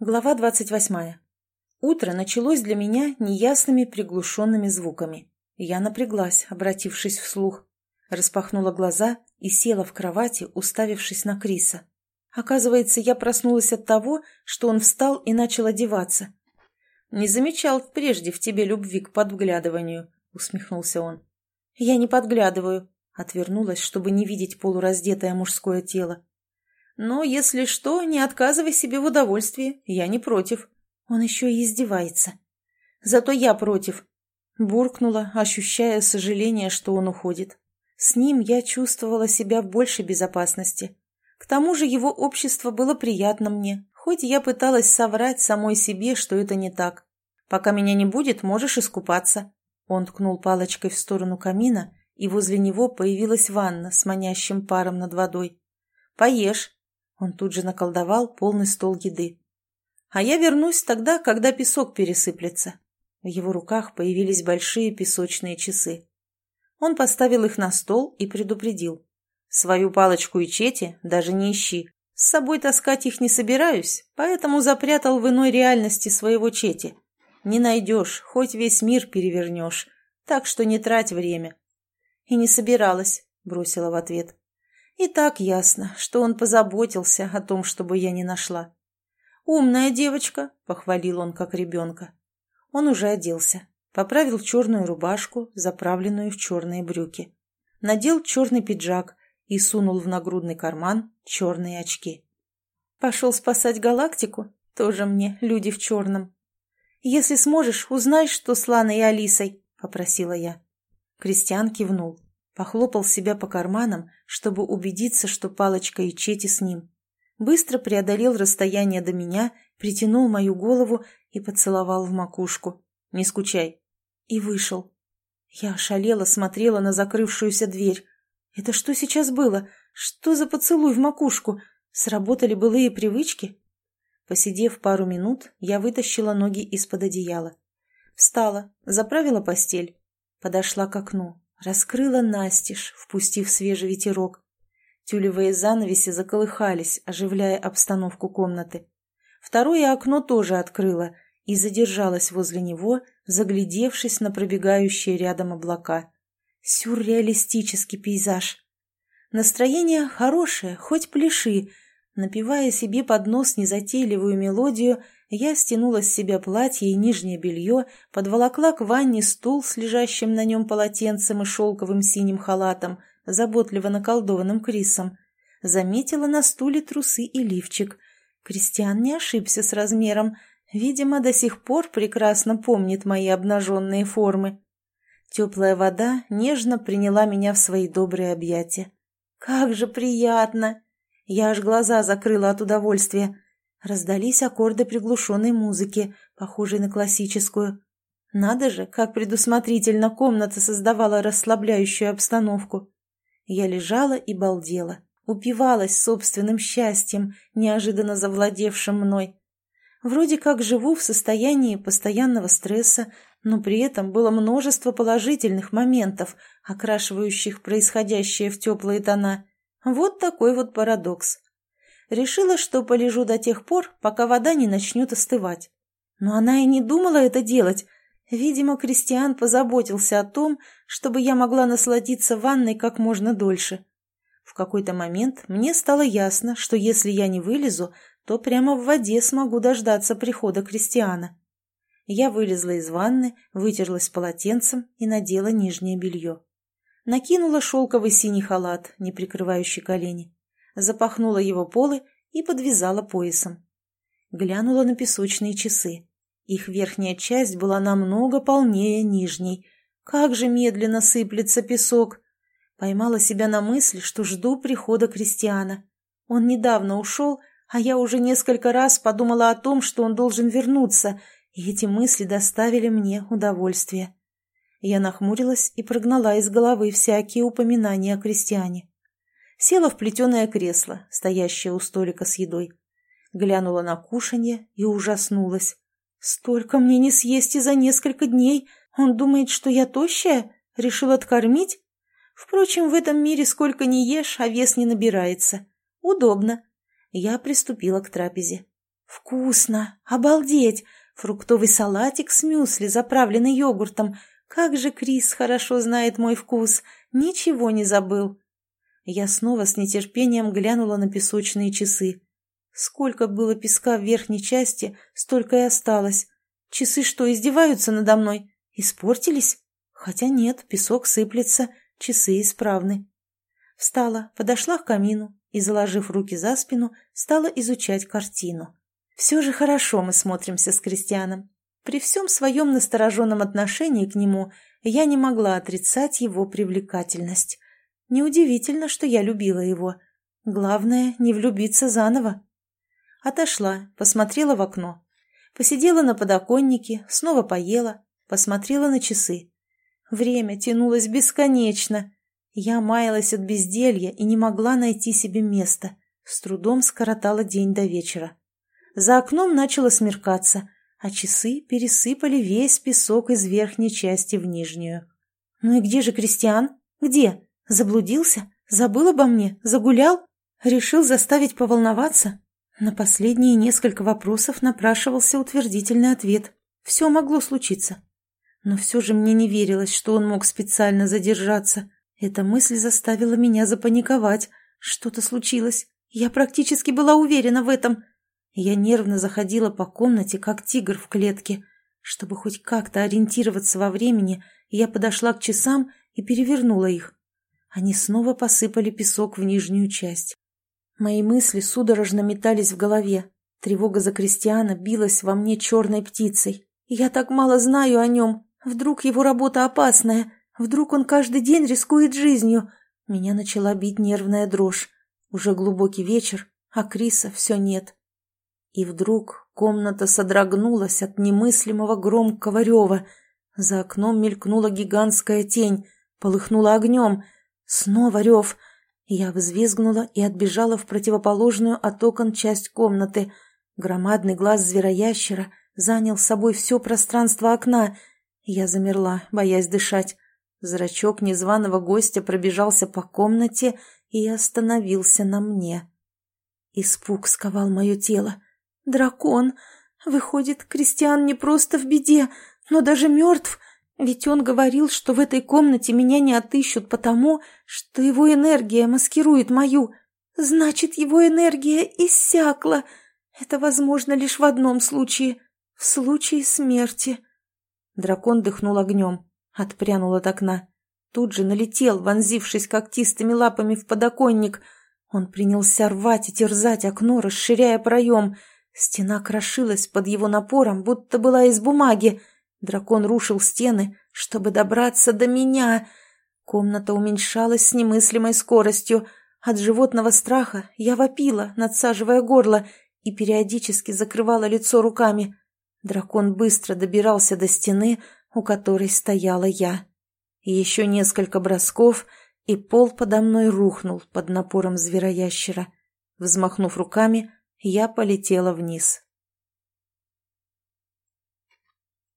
Глава двадцать восьмая. Утро началось для меня неясными приглушенными звуками. Я напряглась, обратившись вслух. Распахнула глаза и села в кровати, уставившись на Криса. Оказывается, я проснулась от того, что он встал и начал одеваться. «Не замечал прежде в тебе любви к подглядыванию», — усмехнулся он. «Я не подглядываю», — отвернулась, чтобы не видеть полураздетое мужское тело. Но, если что, не отказывай себе в удовольствии, я не против. Он еще и издевается. Зато я против. Буркнула, ощущая сожаление, что он уходит. С ним я чувствовала себя в большей безопасности. К тому же его общество было приятно мне, хоть я пыталась соврать самой себе, что это не так. Пока меня не будет, можешь искупаться. Он ткнул палочкой в сторону камина, и возле него появилась ванна с манящим паром над водой. Поешь, он тут же наколдовал полный стол еды. «А я вернусь тогда, когда песок пересыплется». В его руках появились большие песочные часы. Он поставил их на стол и предупредил. «Свою палочку и чети даже не ищи. С собой таскать их не собираюсь, поэтому запрятал в иной реальности своего чети. Не найдешь, хоть весь мир перевернешь, так что не трать время». «И не собиралась», — бросила в ответ. И так ясно, что он позаботился о том, чтобы я не нашла. «Умная девочка», — похвалил он как ребенка. Он уже оделся, поправил черную рубашку, заправленную в черные брюки, надел черный пиджак и сунул в нагрудный карман черные очки. «Пошел спасать галактику? Тоже мне, люди в черном. Если сможешь, узнай, что с Ланой и Алисой», — попросила я. Кристиан кивнул. Похлопал себя по карманам, чтобы убедиться, что палочка и Чети с ним. Быстро преодолел расстояние до меня, притянул мою голову и поцеловал в макушку. «Не скучай». И вышел. Я ошалела, смотрела на закрывшуюся дверь. «Это что сейчас было? Что за поцелуй в макушку? Сработали былые привычки?» Посидев пару минут, я вытащила ноги из-под одеяла. Встала, заправила постель, подошла к окну, Раскрыла настежь, впустив свежий ветерок. Тюлевые занавеси заколыхались, оживляя обстановку комнаты. Второе окно тоже открыла и задержалась возле него, заглядевшись на пробегающие рядом облака. Сюрреалистический пейзаж. Настроение хорошее, хоть пляши. Напевая себе под нос незатейливую мелодию, я стянула с себя платье и нижнее белье, подволокла к ванне стул с лежащим на нем полотенцем и шелковым синим халатом, заботливо наколдованным Крисом. Заметила на стуле трусы и лифчик. Кристиан не ошибся с размером. Видимо, до сих пор прекрасно помнит мои обнаженные формы. Теплая вода нежно приняла меня в свои добрые объятия. «Как же приятно!» Я аж глаза закрыла от удовольствия. Раздались аккорды приглушенной музыки, похожей на классическую. Надо же, как предусмотрительно комната создавала расслабляющую обстановку. Я лежала и балдела, упивалась собственным счастьем, неожиданно завладевшим мной. Вроде как живу в состоянии постоянного стресса, но при этом было множество положительных моментов, окрашивающих происходящее в теплые тона. Вот такой вот парадокс. Решила, что полежу до тех пор, пока вода не начнет остывать. Но она и не думала это делать. Видимо, Кристиан позаботился о том, чтобы я могла насладиться ванной как можно дольше. В какой-то момент мне стало ясно, что если я не вылезу, то прямо в воде смогу дождаться прихода Кристиана. Я вылезла из ванны, вытерлась полотенцем и надела нижнее белье. Накинула шелковый синий халат, не прикрывающий колени запахнула его полы и подвязала поясом. Глянула на песочные часы. Их верхняя часть была намного полнее нижней. Как же медленно сыплется песок! Поймала себя на мысли, что жду прихода Кристиана. Он недавно ушел, а я уже несколько раз подумала о том, что он должен вернуться, и эти мысли доставили мне удовольствие. Я нахмурилась и прогнала из головы всякие упоминания о Кристиане. Села в плетеное кресло, стоящее у столика с едой. Глянула на кушанье и ужаснулась. «Столько мне не съесть и за несколько дней. Он думает, что я тощая? Решил откормить? Впрочем, в этом мире сколько ни ешь, а вес не набирается. Удобно». Я приступила к трапезе. «Вкусно! Обалдеть! Фруктовый салатик с мюсли, заправленный йогуртом. Как же Крис хорошо знает мой вкус! Ничего не забыл!» Я снова с нетерпением глянула на песочные часы. Сколько было песка в верхней части, столько и осталось. Часы что, издеваются надо мной? Испортились? Хотя нет, песок сыплется, часы исправны. Встала, подошла к камину и, заложив руки за спину, стала изучать картину. Все же хорошо мы смотримся с Кристианом. При всем своем настороженном отношении к нему я не могла отрицать его привлекательность. Неудивительно, что я любила его. Главное, не влюбиться заново. Отошла, посмотрела в окно. Посидела на подоконнике, снова поела, посмотрела на часы. Время тянулось бесконечно. Я маялась от безделья и не могла найти себе места. С трудом скоротала день до вечера. За окном начало смеркаться, а часы пересыпали весь песок из верхней части в нижнюю. «Ну и где же Кристиан? Где?» Заблудился? Забыл обо мне? Загулял? Решил заставить поволноваться? На последние несколько вопросов напрашивался утвердительный ответ. Все могло случиться. Но все же мне не верилось, что он мог специально задержаться. Эта мысль заставила меня запаниковать. Что-то случилось. Я практически была уверена в этом. Я нервно заходила по комнате, как тигр в клетке. Чтобы хоть как-то ориентироваться во времени, я подошла к часам и перевернула их. Они снова посыпали песок в нижнюю часть. Мои мысли судорожно метались в голове. Тревога за Кристиана билась во мне черной птицей. Я так мало знаю о нем. Вдруг его работа опасная. Вдруг он каждый день рискует жизнью. Меня начала бить нервная дрожь. Уже глубокий вечер, а Криса все нет. И вдруг комната содрогнулась от немыслимого громкого рева. За окном мелькнула гигантская тень, полыхнула огнем — Снова рев. Я взвизгнула и отбежала в противоположную от окон часть комнаты. Громадный глаз звероящера занял собой все пространство окна. Я замерла, боясь дышать. Зрачок незваного гостя пробежался по комнате и остановился на мне. Испуг сковал мое тело. «Дракон! Выходит, Кристиан не просто в беде, но даже мертв!» Ведь он говорил, что в этой комнате меня не отыщут потому, что его энергия маскирует мою. Значит, его энергия иссякла. Это возможно лишь в одном случае — в случае смерти. Дракон дыхнул огнем, отпрянул от окна. Тут же налетел, вонзившись когтистыми лапами в подоконник. Он принялся рвать и терзать окно, расширяя проем. Стена крошилась под его напором, будто была из бумаги. Дракон рушил стены, чтобы добраться до меня. Комната уменьшалась с немыслимой скоростью. От животного страха я вопила, надсаживая горло, и периодически закрывала лицо руками. Дракон быстро добирался до стены, у которой стояла я. Еще несколько бросков, и пол подо мной рухнул под напором звероящера. Взмахнув руками, я полетела вниз.